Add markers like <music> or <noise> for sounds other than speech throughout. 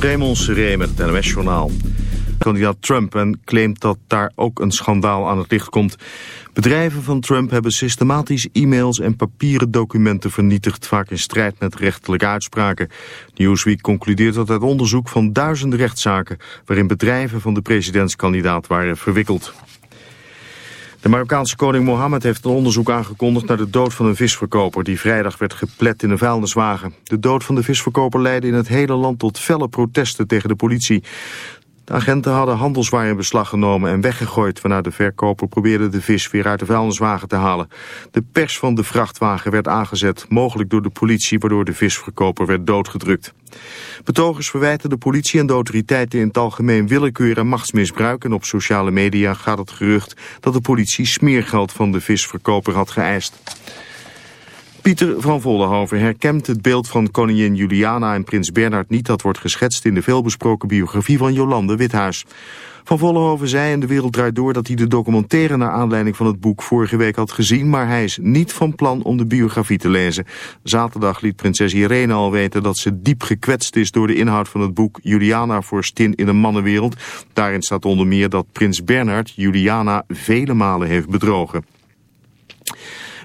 Raymond Seré met het NOS-journaal. Kandidaat Trump en claimt dat daar ook een schandaal aan het licht komt. Bedrijven van Trump hebben systematisch e-mails en papieren documenten vernietigd, vaak in strijd met rechtelijke uitspraken. Newsweek concludeert dat uit onderzoek van duizenden rechtszaken, waarin bedrijven van de presidentskandidaat waren verwikkeld. De Marokkaanse koning Mohammed heeft een onderzoek aangekondigd naar de dood van een visverkoper die vrijdag werd geplet in een vuilniswagen. De dood van de visverkoper leidde in het hele land tot felle protesten tegen de politie. Agenten hadden handelswaar in beslag genomen en weggegooid... waarna de verkoper probeerde de vis weer uit de vuilniswagen te halen. De pers van de vrachtwagen werd aangezet, mogelijk door de politie... waardoor de visverkoper werd doodgedrukt. Betogers verwijten de politie en de autoriteiten in het algemeen willekeur en machtsmisbruik... en op sociale media gaat het gerucht dat de politie smeergeld van de visverkoper had geëist. Pieter van Vollenhoven herkent het beeld van koningin Juliana en prins Bernhard niet... dat wordt geschetst in de veelbesproken biografie van Jolande Withuis. Van Vollenhoven zei in De Wereld Draait Door dat hij de documentaire... naar aanleiding van het boek vorige week had gezien... maar hij is niet van plan om de biografie te lezen. Zaterdag liet prinses Irene al weten dat ze diep gekwetst is... door de inhoud van het boek Juliana voor Stin in een mannenwereld. Daarin staat onder meer dat prins Bernhard Juliana vele malen heeft bedrogen.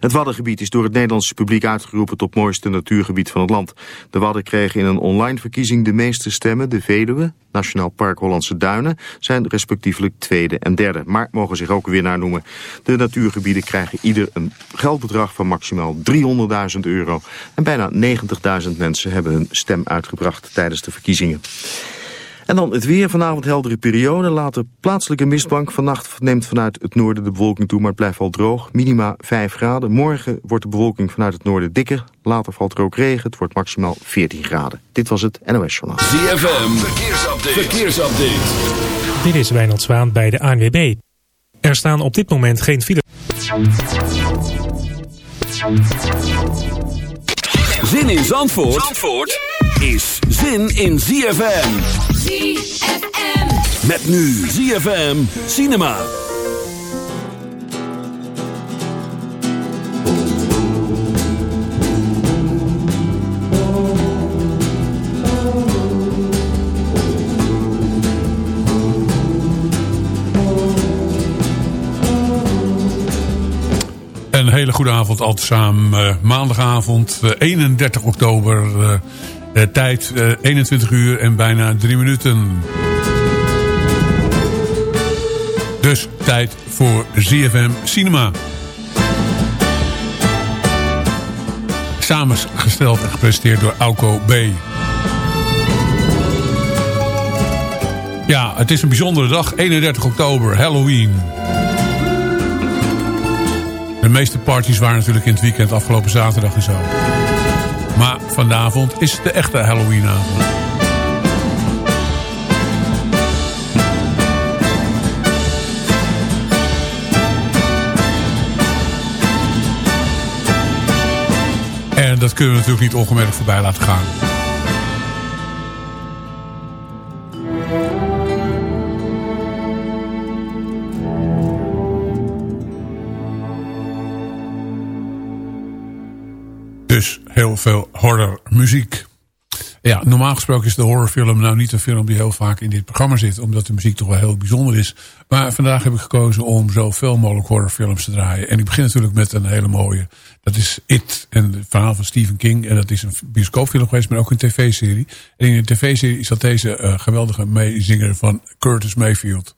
Het Waddengebied is door het Nederlandse publiek uitgeroepen tot mooiste natuurgebied van het land. De Wadden kregen in een online verkiezing de meeste stemmen. De Veluwe, Nationaal Park Hollandse Duinen, zijn respectievelijk tweede en derde. Maar mogen zich ook winnaar noemen. De natuurgebieden krijgen ieder een geldbedrag van maximaal 300.000 euro. En bijna 90.000 mensen hebben hun stem uitgebracht tijdens de verkiezingen. En dan het weer. Vanavond heldere periode. Later plaatselijke mistbank. Vannacht neemt vanuit het noorden de bewolking toe, maar het blijft wel droog. Minima 5 graden. Morgen wordt de bewolking vanuit het noorden dikker. Later valt er ook regen. Het wordt maximaal 14 graden. Dit was het NOS Journaal. ZFM. Verkeersupdate. Verkeersupdate. Dit is Wijnald Zwaan bij de ANWB. Er staan op dit moment geen files. Zin in Zandvoort? Zandvoort? Is zin in ZFM. ZFM. Met nu ZFM Cinema. Een hele goede avond al samen. Uh, maandagavond, uh, 31 oktober. Uh, uh, tijd 21 eh, uur en bijna 3 minuten. Dus tijd voor ZFM Cinema. Samengesteld en gepresenteerd door Auko B. Ja, het is een bijzondere dag. 31 oktober, Halloween. De meeste parties waren natuurlijk in het weekend afgelopen zaterdag en zo. Maar vanavond is de echte Halloweenavond. En dat kunnen we natuurlijk niet ongemerkt voorbij laten gaan. Veel horrormuziek. Ja, normaal gesproken is de horrorfilm nou niet een film die heel vaak in dit programma zit. Omdat de muziek toch wel heel bijzonder is. Maar vandaag heb ik gekozen om zoveel mogelijk horrorfilms te draaien. En ik begin natuurlijk met een hele mooie. Dat is It, en het verhaal van Stephen King. En dat is een bioscoopfilm geweest, maar ook een tv-serie. En in de tv-serie dat deze uh, geweldige meezinger van Curtis Mayfield.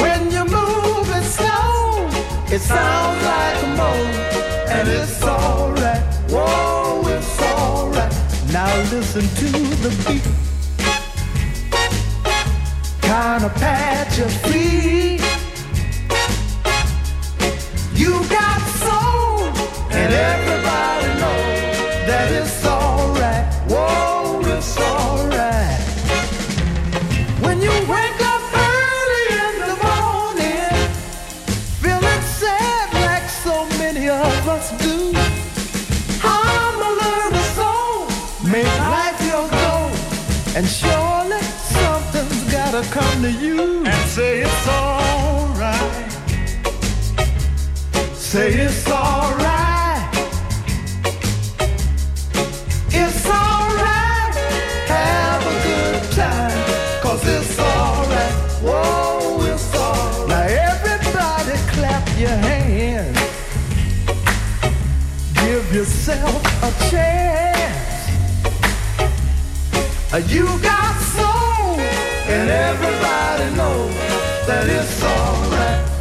When you move it slow, it sounds like a moan. And it's alright. Whoa, it's alright. Now listen to the beat. kind of patch your feet. And surely something's gotta come to you and say it's alright. Say it's alright. It's alright. Have a good time. Cause it's alright. Whoa, it's alright. Now everybody clap your hands. Give yourself a chance. You got soul, and everybody knows that it's alright.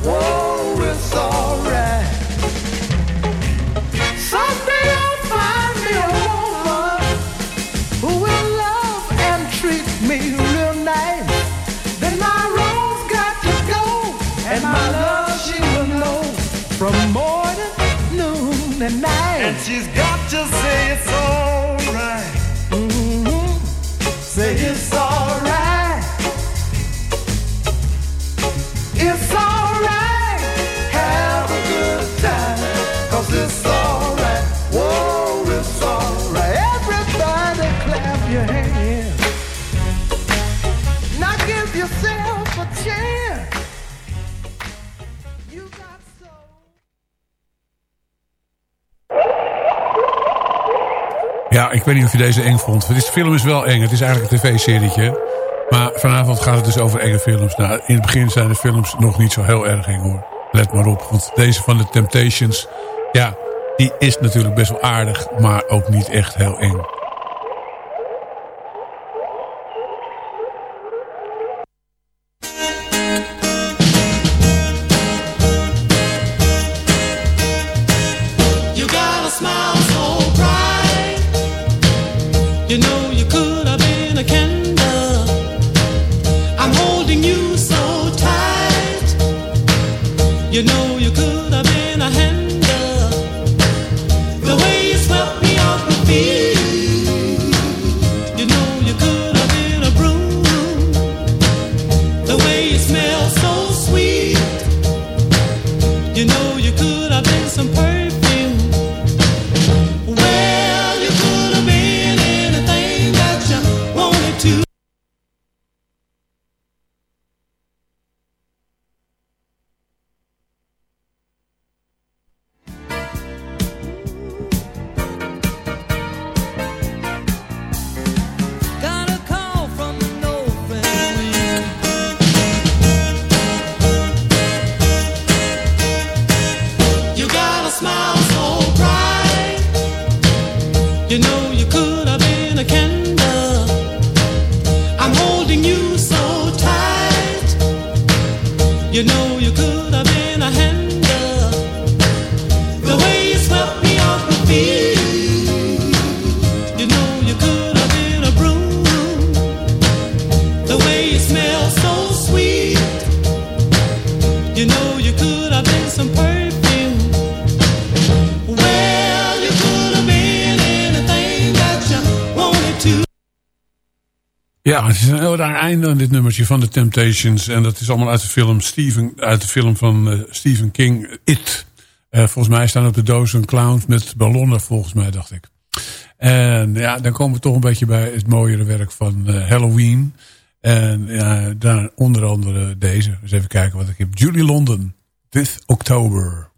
Ik weet niet of je deze eng vond. De film is wel eng. Het is eigenlijk een tv-serietje. Maar vanavond gaat het dus over enge films. Nou, in het begin zijn de films nog niet zo heel erg eng hoor. Let maar op. Want deze van de Temptations... Ja, die is natuurlijk best wel aardig. Maar ook niet echt heel eng. Raar einde aan dit nummertje van de Temptations. En dat is allemaal uit de film, Stephen, uit de film van eh, Stephen King, It. Eh, volgens mij staan op de doos een met ballonnen, volgens mij, dacht ik. En ja, dan komen we toch een beetje bij het mooiere werk van eh, Halloween. En ja, daar onder andere deze. Dus even kijken wat ik heb. Julie London, This October.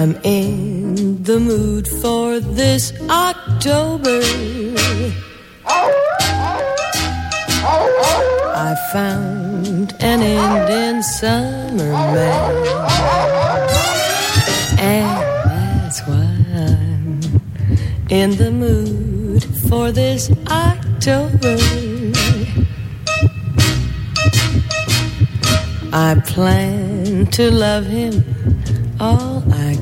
I'm in the mood for this October. I found an Indian summer man. And that's why I'm in the mood for this October. I plan to love him all I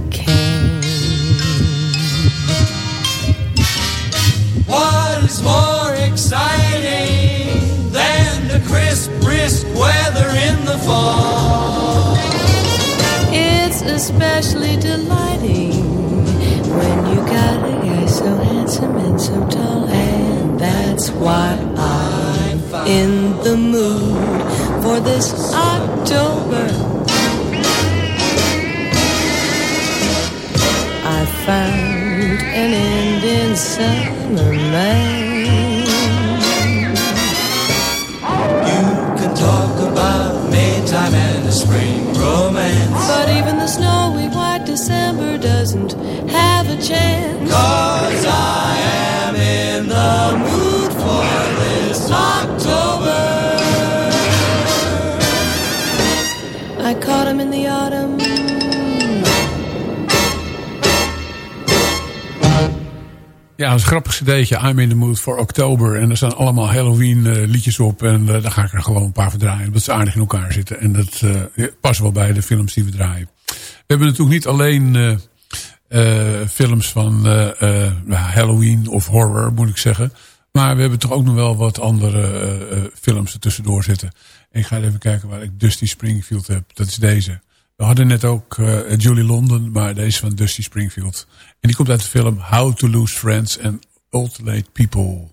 is more exciting than the crisp, brisk weather in the fall? It's especially delighting when you got a guy so handsome and so tall, and that's why I'm in the mood for this October. I found an in summer man. You can talk about Maytime and the spring romance. But even the snowy white December doesn't have a chance. Cause I am in the mood for this October. I caught him in the autumn. Ja, een grappig. I'm in the mood for oktober. En er staan allemaal Halloween eh, liedjes op. En uh, daar ga ik er gewoon een paar van draaien. Omdat ze aardig in elkaar zitten. En dat uh, past wel bij de films die we draaien. We hebben natuurlijk niet alleen films van Halloween of horror, moet ik zeggen. Maar we hebben toch ook nog wel wat andere films er tussendoor zitten. En ik ga even kijken waar ik Dusty Springfield heb. Dat is deze. We hadden net ook Julie London, maar deze van Dusty Springfield. En die komt uit de film How to Lose Friends and Ultimate People.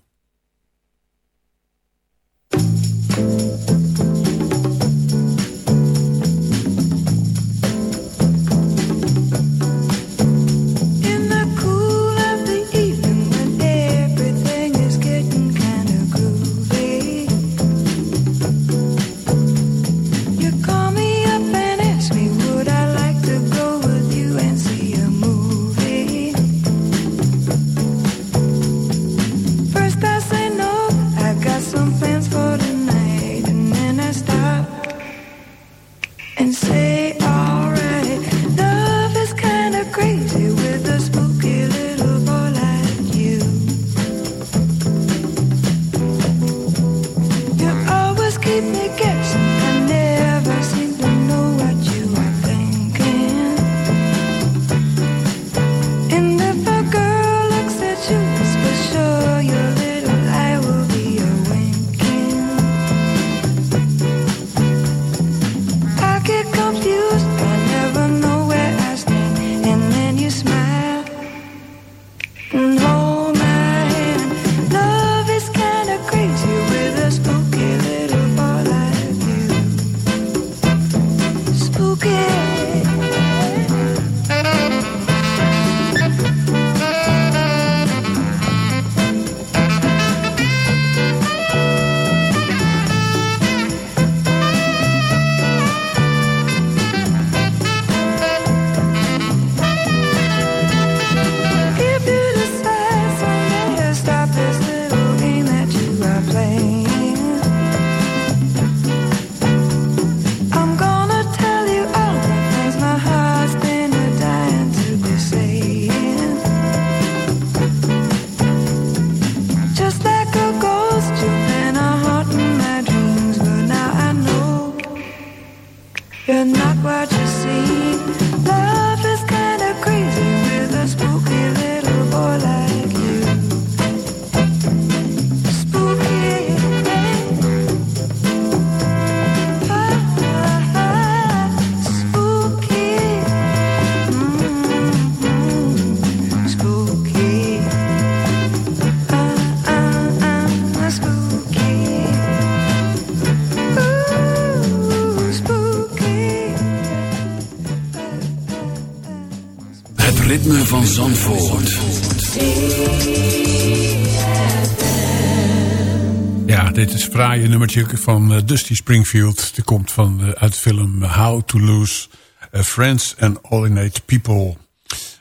Fraaie nummertje van eh, Dusty Springfield. Die komt van, eh, uit de film How to Lose eh, Friends and Alienated People.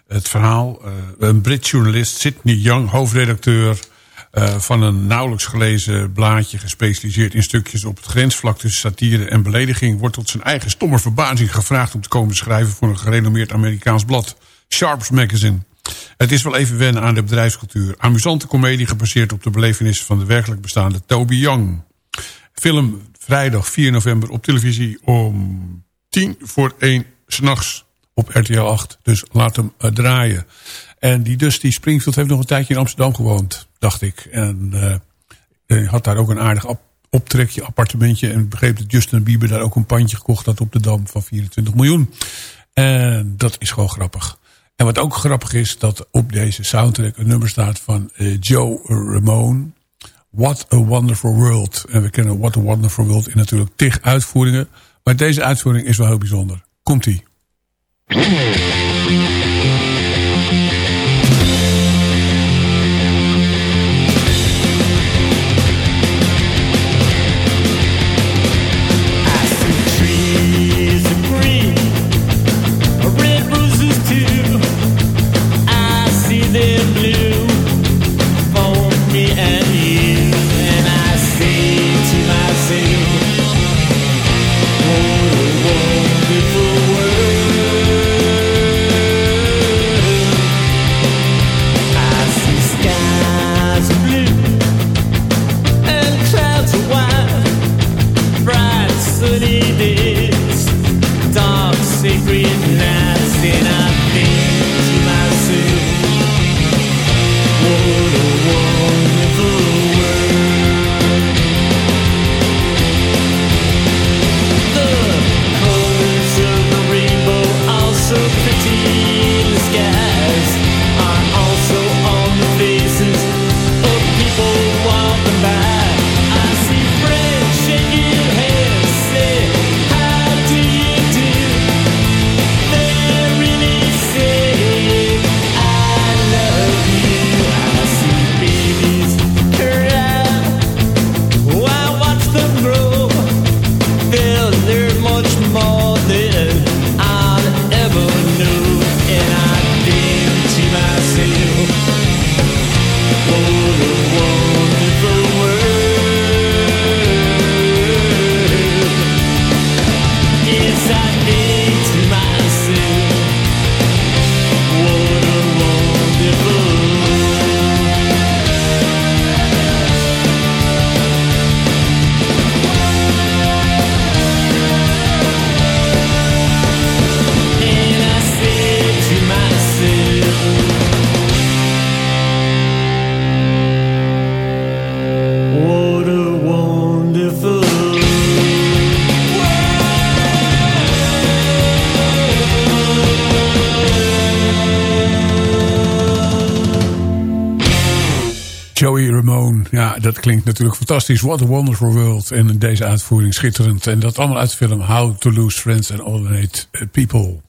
Het verhaal, een Brit journalist, Sidney Young, hoofdredacteur... van een nauwelijks gelezen blaadje... gespecialiseerd in stukjes op het grensvlak tussen satire en belediging... wordt tot zijn eigen stomme verbazing gevraagd om te komen schrijven... voor een gerenommeerd Amerikaans blad, Sharps Magazine. Het is wel even wennen aan de bedrijfscultuur. Amusante komedie gebaseerd op de belevenissen van de werkelijk bestaande Toby Young. Film vrijdag 4 november op televisie om tien voor één s'nachts op RTL 8. Dus laat hem uh, draaien. En die Dusty Springfield heeft nog een tijdje in Amsterdam gewoond, dacht ik. En uh, had daar ook een aardig optrekje, appartementje. En begreep dat Justin Bieber daar ook een pandje gekocht had op de Dam van 24 miljoen. En dat is gewoon grappig. En wat ook grappig is, dat op deze soundtrack een nummer staat van uh, Joe Ramone. What a Wonderful World. En we kennen What a Wonderful World in natuurlijk tig uitvoeringen. Maar deze uitvoering is wel heel bijzonder. Komt-ie. Klinkt natuurlijk fantastisch. What a wonderful world. En deze uitvoering schitterend. En dat allemaal uit de film How to Lose Friends and Alternate People.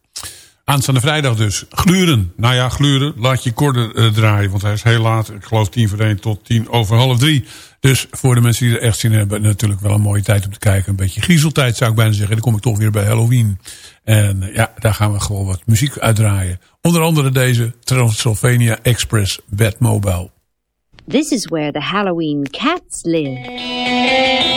Aanstaande vrijdag dus. Gluren. Nou ja, gluren. Laat je korder uh, draaien. Want hij is heel laat. Ik geloof tien voor één tot tien over half drie. Dus voor de mensen die er echt zin in hebben. Natuurlijk wel een mooie tijd om te kijken. Een beetje griezeltijd zou ik bijna zeggen. Dan kom ik toch weer bij Halloween. En uh, ja, daar gaan we gewoon wat muziek uitdraaien. Onder andere deze Transylvania Express Batmobile. This is where the Halloween cats live.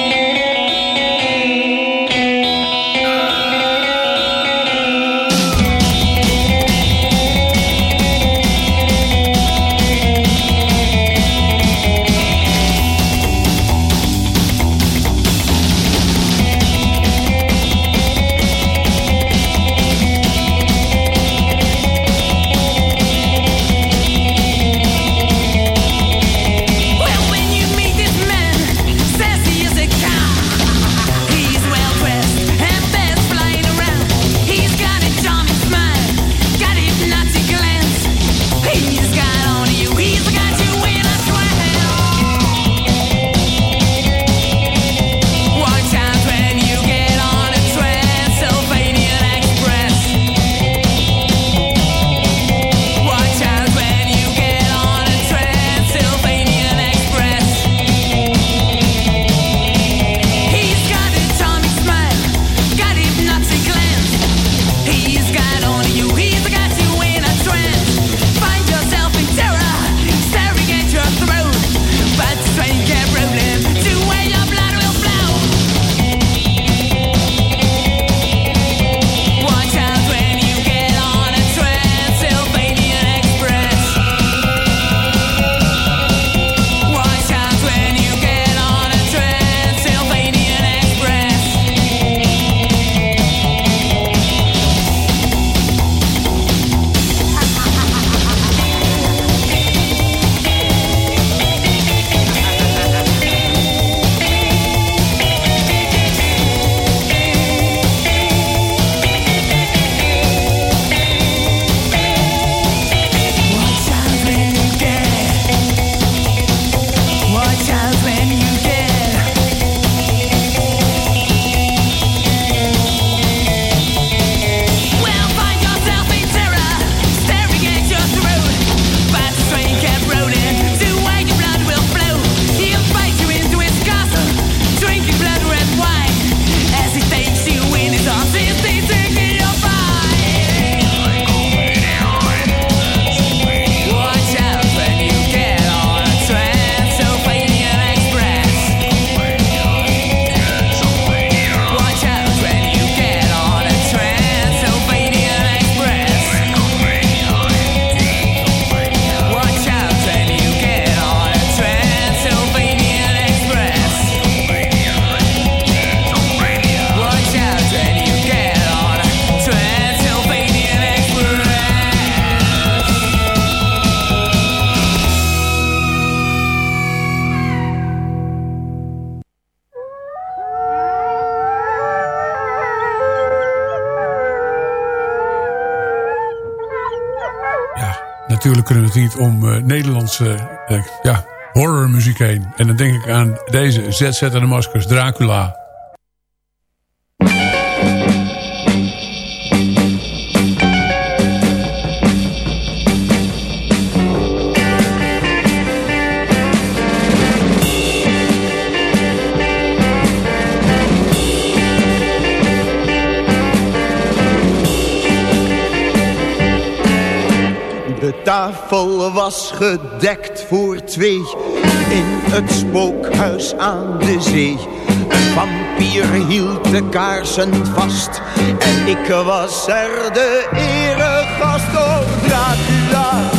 Kunnen het niet om uh, Nederlandse uh, ja, horrormuziek heen. En dan denk ik aan deze ZZ en de Maskers, Dracula. Gedekt voor twee in het spookhuis aan de zee. Een vampier hield de kaarsen vast en ik was er de eregast. Oh, Dracula,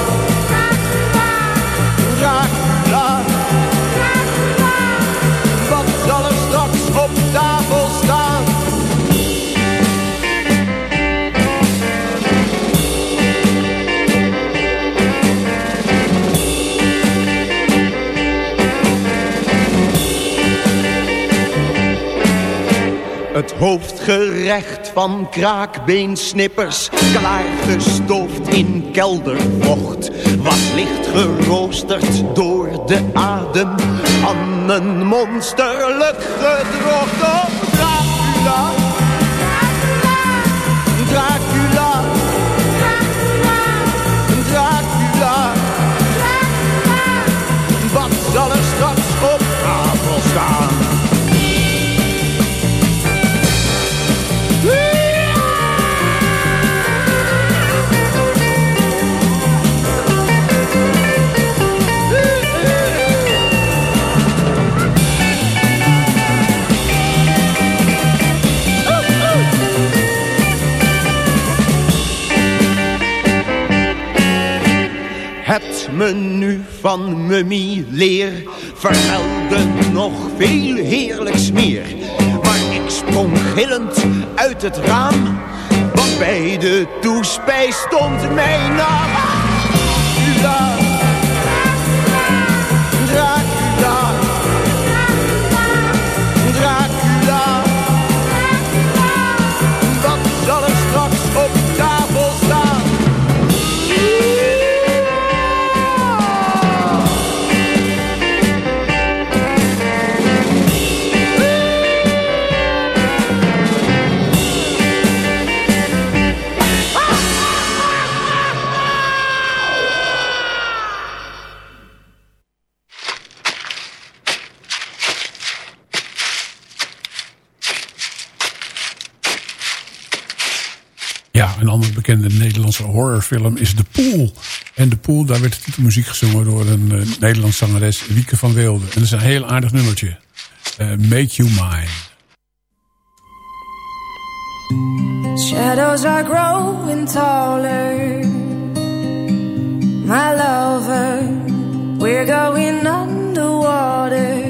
Het hoofdgerecht van kraakbeensnippers, klaargestoofd in keldervocht, was licht geroosterd door de adem. Van een monsterlijk gedrocht. Dracula, Dracula, Het menu van Mummy Leer vertelde nog veel heerlijks meer. Maar ik sprong gillend uit het raam, want bij de toespijs stond mijn naam. Horrorfilm is De Pool. En De Pool, daar werd de titelmuziek gezongen door een Nederlandse zangeres, Wieke van Weelde. En dat is een heel aardig nummertje. Uh, Make You Mine. Shadows are growing taller. My lover, we're going underwater.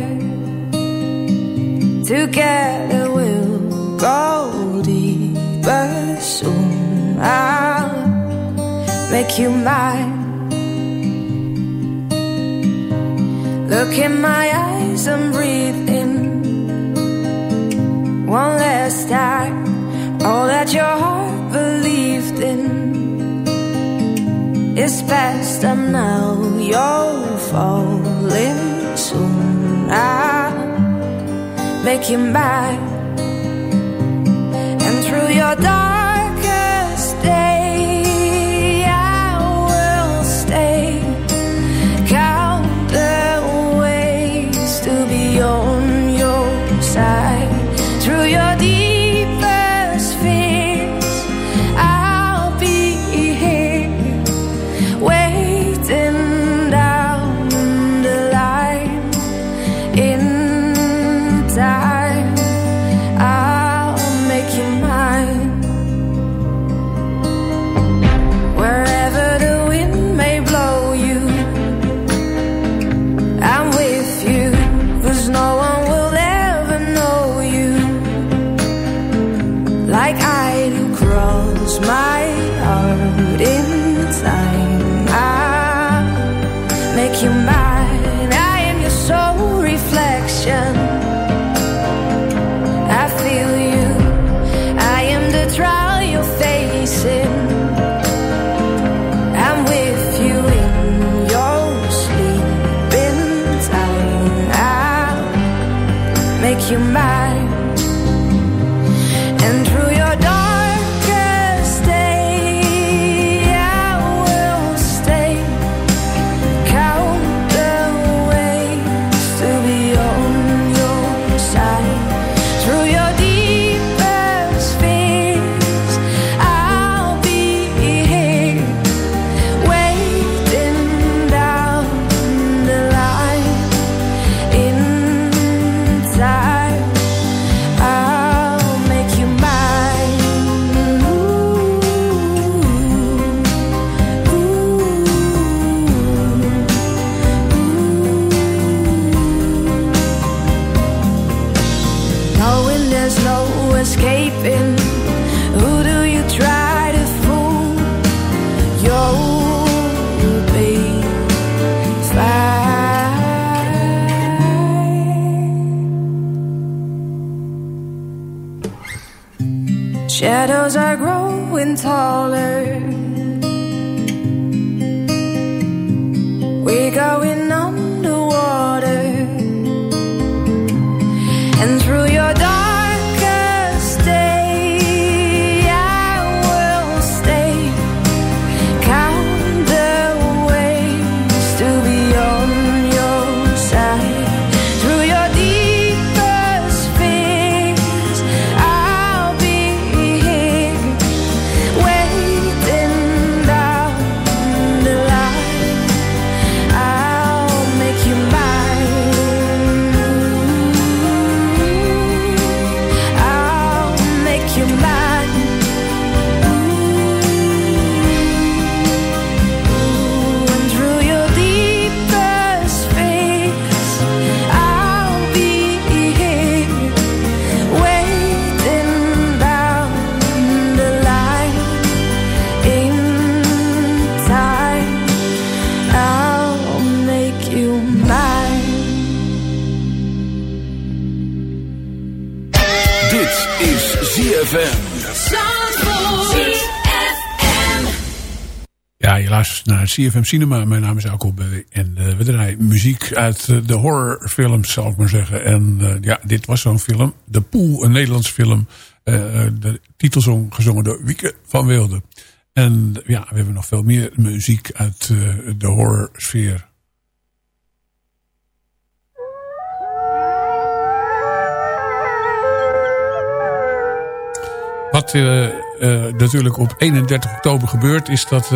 Together we'll go deeper soon. I'll make you mine. Look in my eyes and breathe in one last time. All that your heart believed in is past, and now you're falling soon. I'll make you mine, and through your darkest Shadows are growing taller. Naar CFM Cinema. Mijn naam is Alko. En eh, we draaien muziek uit eh, de horrorfilms, zal ik maar zeggen. En eh, ja, dit was zo'n film. De Poel, een Nederlands film. De titelsong gezongen door Wieke van Wilde. En ja, we hebben nog veel meer muziek uit de horrorsfeer. Wat natuurlijk op 31 oktober gebeurt is dat...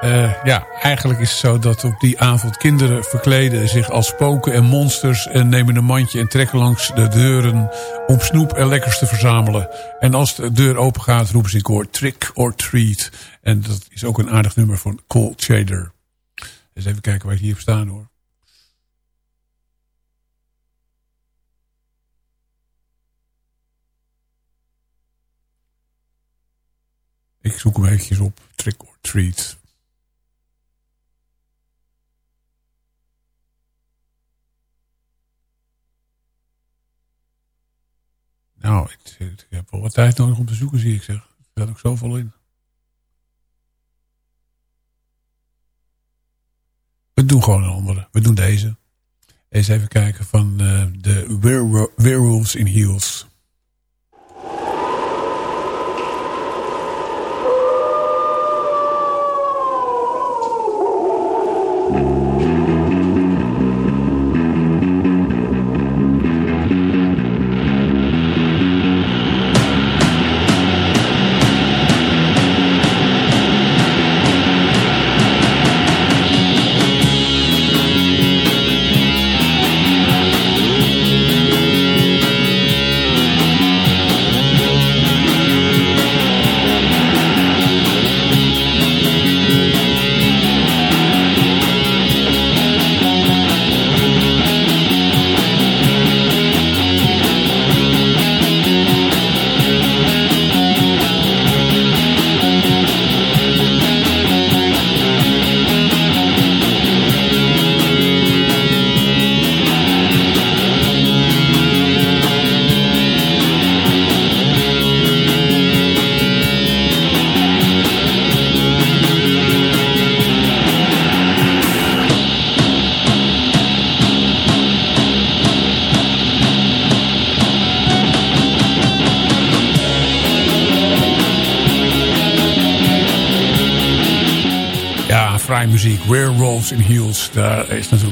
eh, ja, eigenlijk is het zo dat op die avond kinderen verkleden zich als spoken en monsters... en nemen een mandje en trekken langs de deuren om snoep en lekkers te verzamelen. En als de deur open gaat roepen ze ik hoor trick or treat. En dat is ook een aardig nummer van Cold Shader. Dus even kijken waar ik hier staan hoor. Ik zoek hem eventjes op. Trick or treat. Nou, ik, heb wel wat tijd nodig om te zoeken, zie ik zeg. Er staat ook zoveel in. We doen gewoon een andere. We doen deze. Eens even kijken van eh, de Werewol- Werewolves in Heels.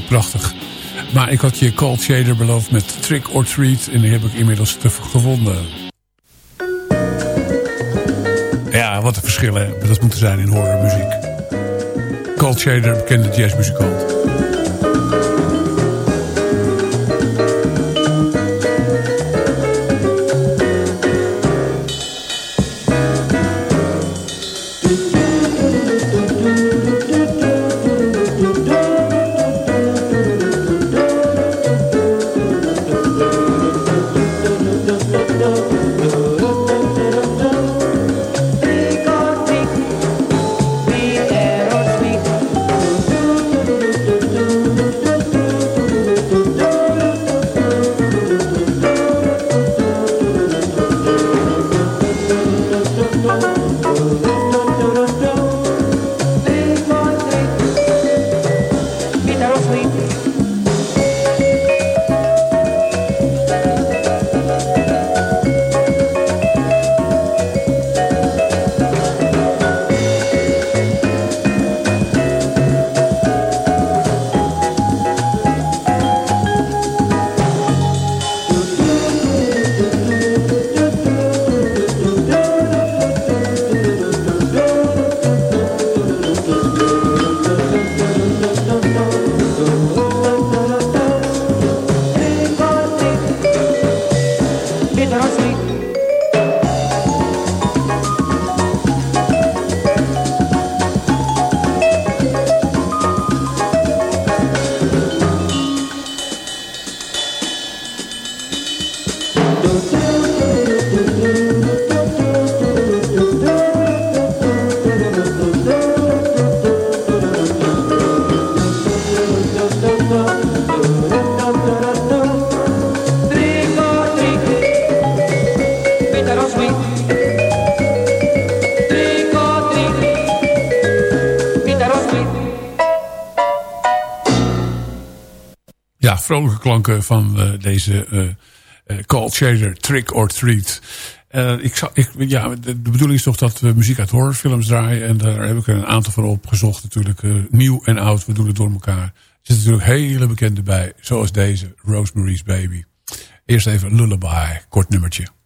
Prachtig. Maar ik had je Cold Shader beloofd met Trick or Treat. En die heb ik inmiddels te gevonden. Ja, wat een verschillen dat moeten zijn in horrormuziek. Cold Shader, bekende jazzmuzikant. Vrolijke klanken van uh, deze uh, uh, Cold Shader Trick or Treat. ik zou, ik, ja, de, de, bedoeling is toch dat we muziek uit horrorfilms draaien. En daar heb ik er een aantal van opgezocht. Natuurlijk nieuw en oud, we doen het door elkaar. Er zitten natuurlijk hele bekende bij. Zoals deze, Rosemary's Baby. Eerst even Lullaby, kort nummertje.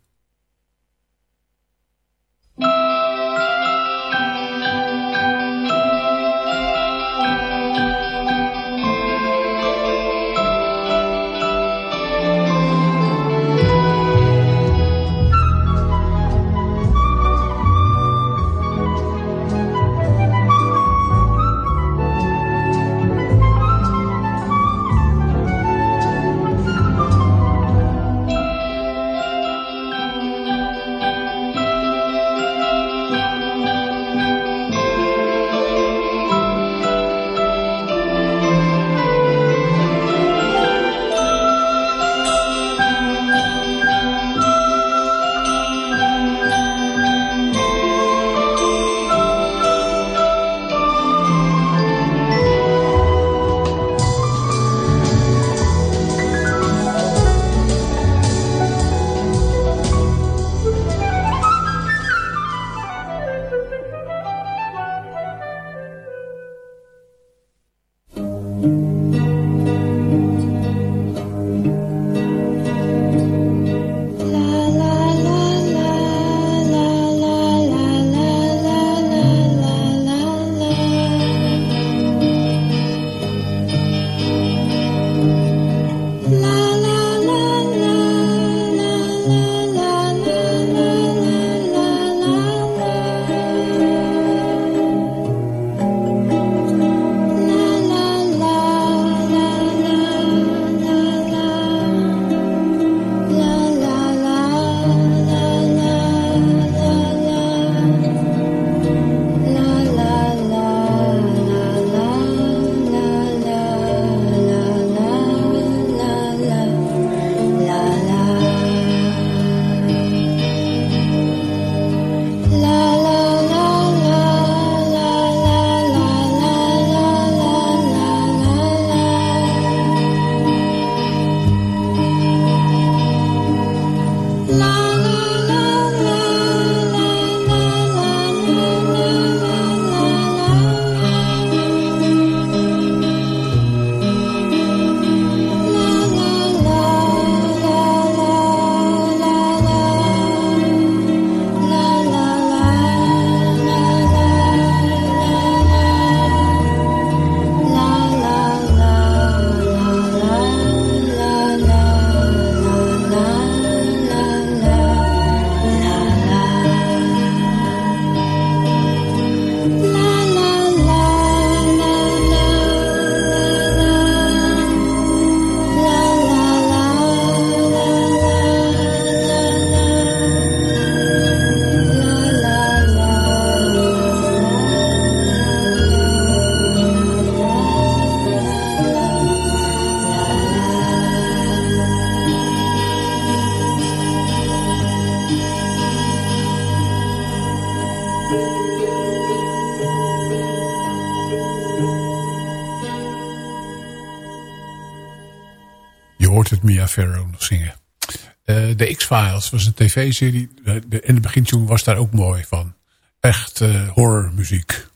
Was een tv-serie. en de begintune was daar ook mooi van. Echt uh, horrormuziek.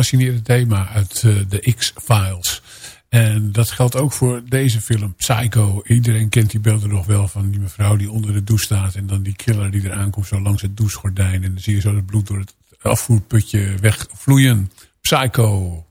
Fascinerend thema uit uh, de X-Files. En dat geldt ook voor deze film, Psycho. Iedereen kent die beelden nog wel van die mevrouw die onder de douche staat... en dan die killer die eraan komt zo langs het douchegordijn... en dan zie je zo het bloed door het afvoerputje wegvloeien. Psycho.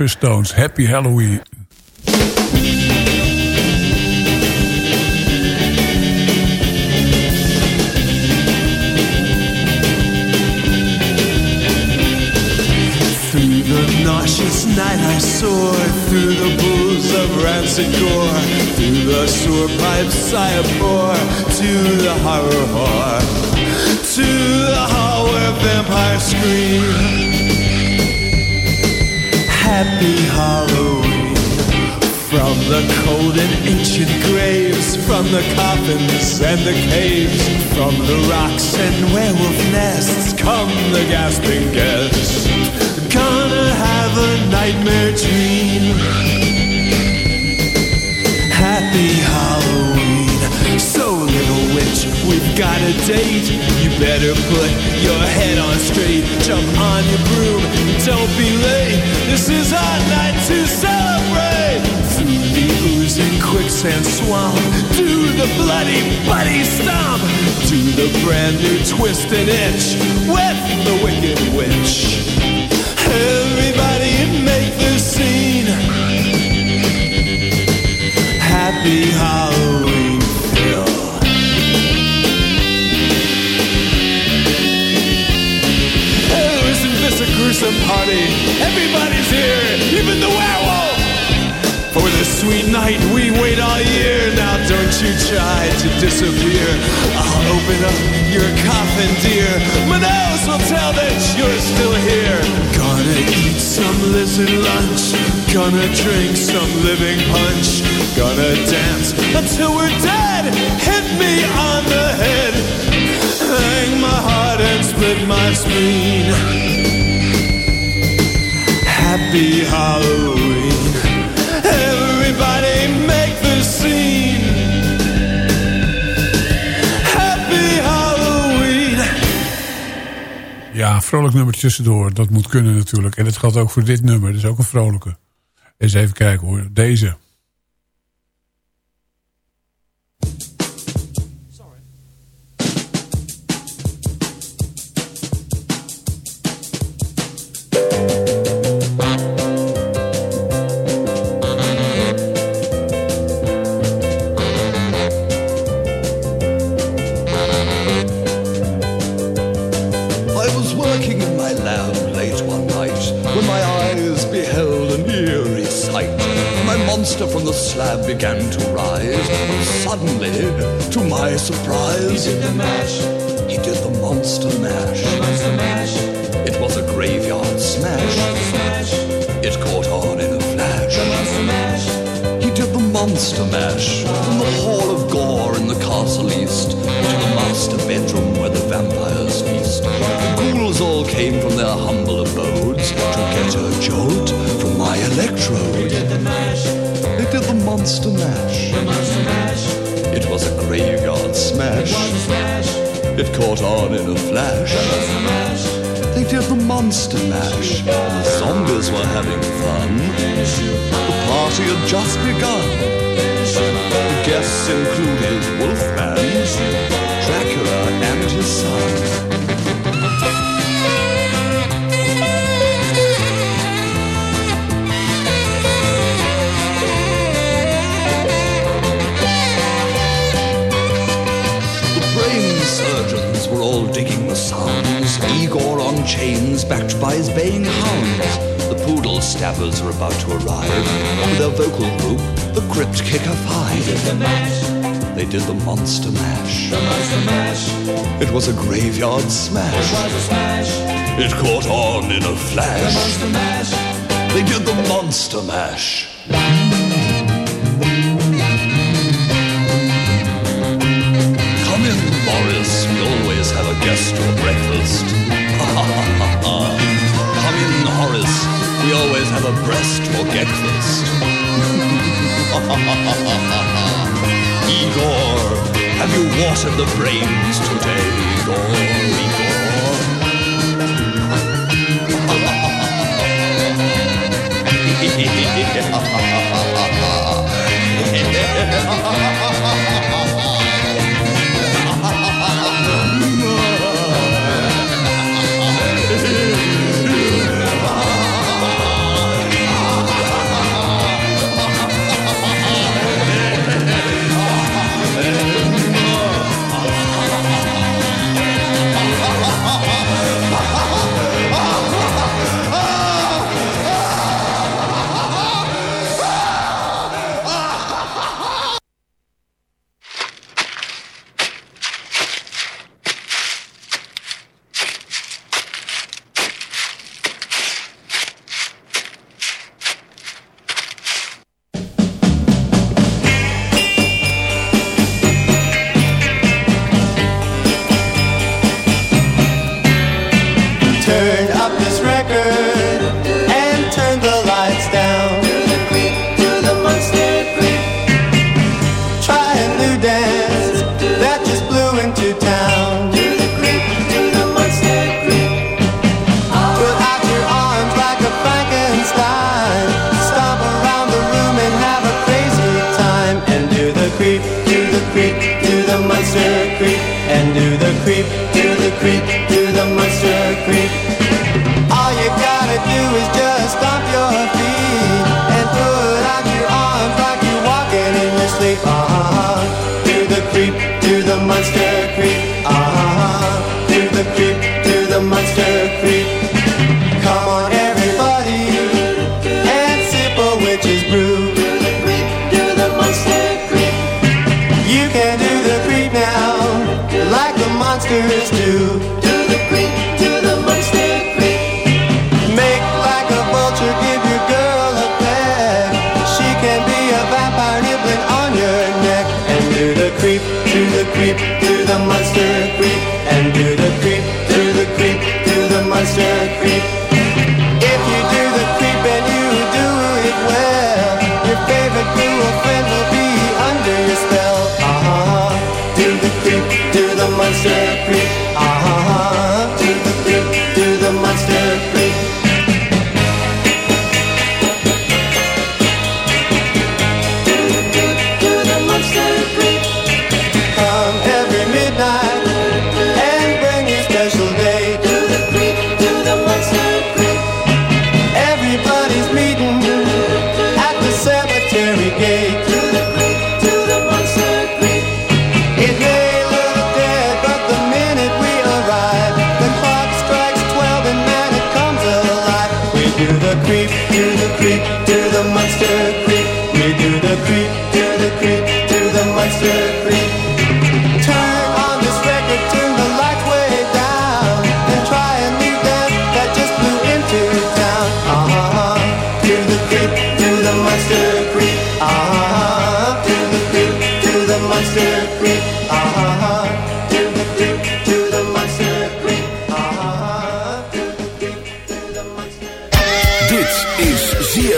First Stones. Happy Halloween. Through the nauseous night I soared Through the booze of rancid gore Through the sewer pipes I abhor To the horror whore To the where vampires scream Happy Halloween. From the cold and ancient graves From the coffins and the caves From the rocks and werewolf nests Come the gasping guests. Gonna have a nightmare dream. Happy Halloween we've got a date. You better put your head on straight. Jump on your broom, don't be late. This is our night to celebrate. Through the oozing quicksand swamp. Do the bloody buddy stomp. Do the brand new twist and itch With the wicked witch. Everybody make the scene. Happy Halloween, party? Everybody's here, even the werewolf. For this sweet night we wait all year. Now don't you try to disappear. I'll open up your coffin, dear. My nose will tell that you're still here. Gonna eat some lizard lunch. Gonna drink some living punch. Gonna dance until we're dead. Hit me on the head. Hang my heart and split my spleen Happy Halloween Everybody make the scene Happy Halloween Ja, vrolijk nummer tussendoor. Dat moet kunnen natuurlijk. En dat geldt ook voor dit nummer. Dat is ook een vrolijke. Eens even kijken hoor. Deze. A flash. They did the monster mash. The zombies were having fun. The party had just begun. The guests included Wolfman, Dracula, and his son. Backed by his baying hounds. The poodle stabbers were about to arrive. With their vocal group, the Crypt Kicker Five. They did the mash. They did the monster mash. The monster mash. It was a graveyard smash. It was a smash. It caught on in a flash. The monster mash. They did the monster mash. Come in, Morris. We always have a guest for breakfast. Rest will get kissed. <laughs> Igor, have you watered the brains today, Igor? Igor. <laughs> <laughs>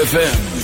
ZFM.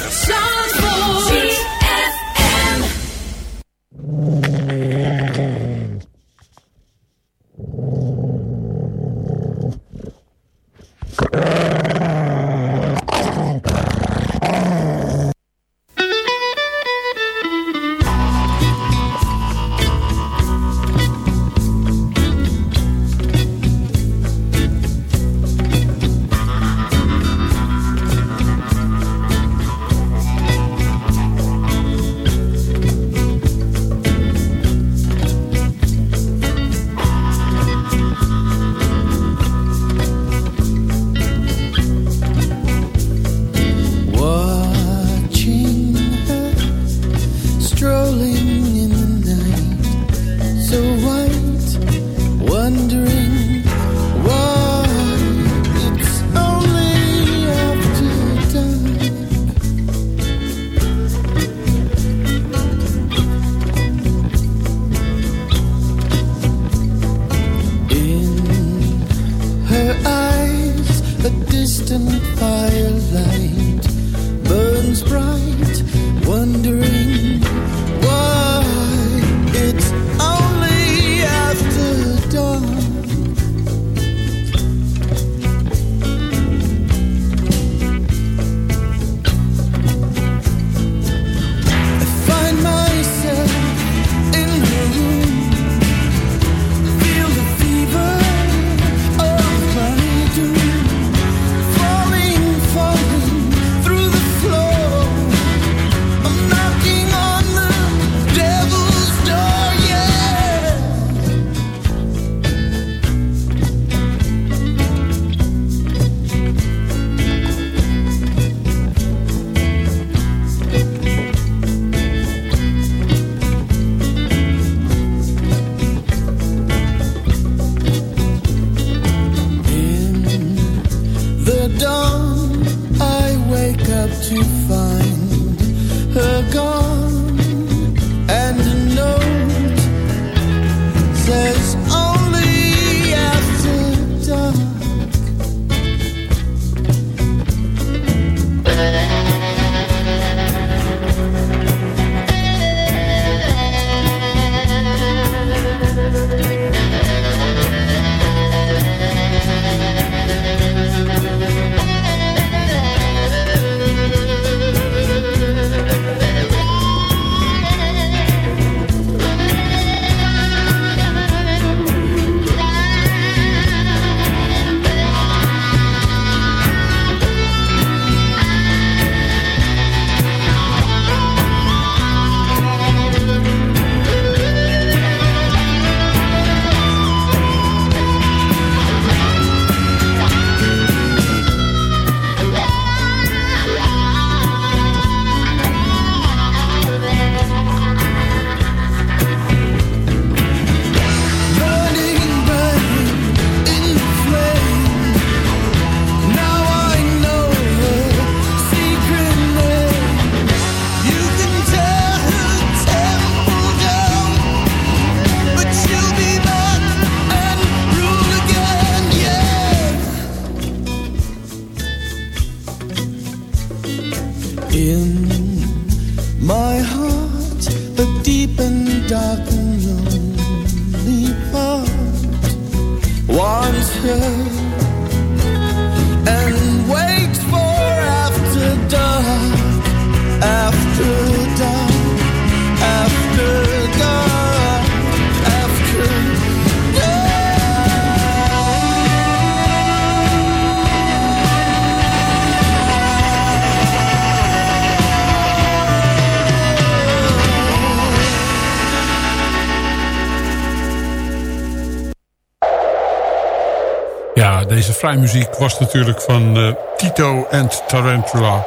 Vrije muziek was natuurlijk van eh, Tito en Tarantula.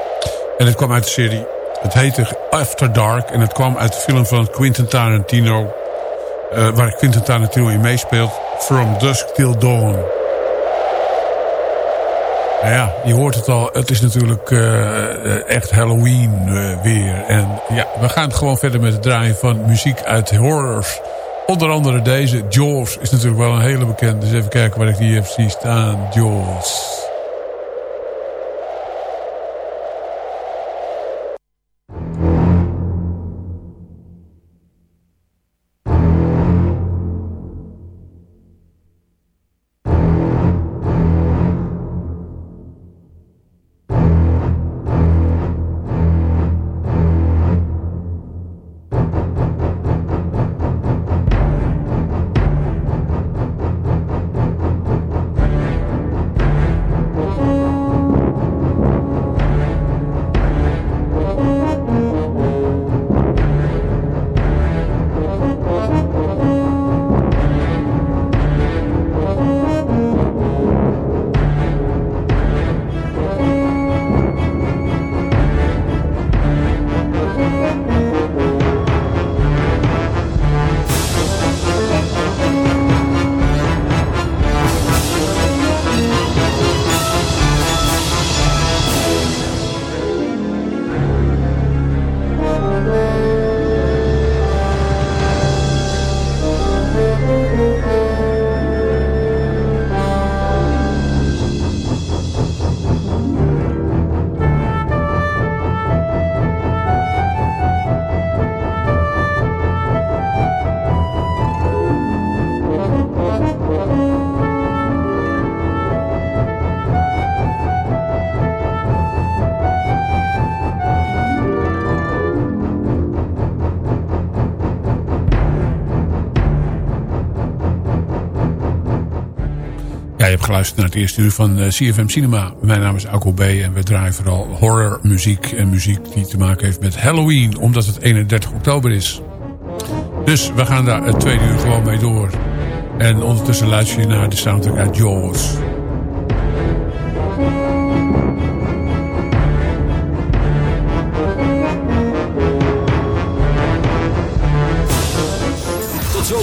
En het kwam uit de serie. Het heette After Dark. En het kwam uit de film van Quentin Tarantino. eh, waar Quentin Tarantino in meespeelt. From Dusk Till Dawn. Nou ja, je hoort het al. Het is natuurlijk eh, echt Halloween weer. En ja, we gaan gewoon verder met het draaien van muziek uit horrors. Onder andere deze. Jaws is natuurlijk wel een hele bekende. Dus even kijken waar ik die heb staan. Jaws. Naar het eerste uur van eh, CFM Cinema. Mijn naam is Alco B. en we draaien vooral horrormuziek. En muziek die te maken heeft met Halloween. Omdat het 31 oktober is. Dus we gaan daar het tweede uur gewoon mee door. En ondertussen luister je naar de soundtrack uit Jaws.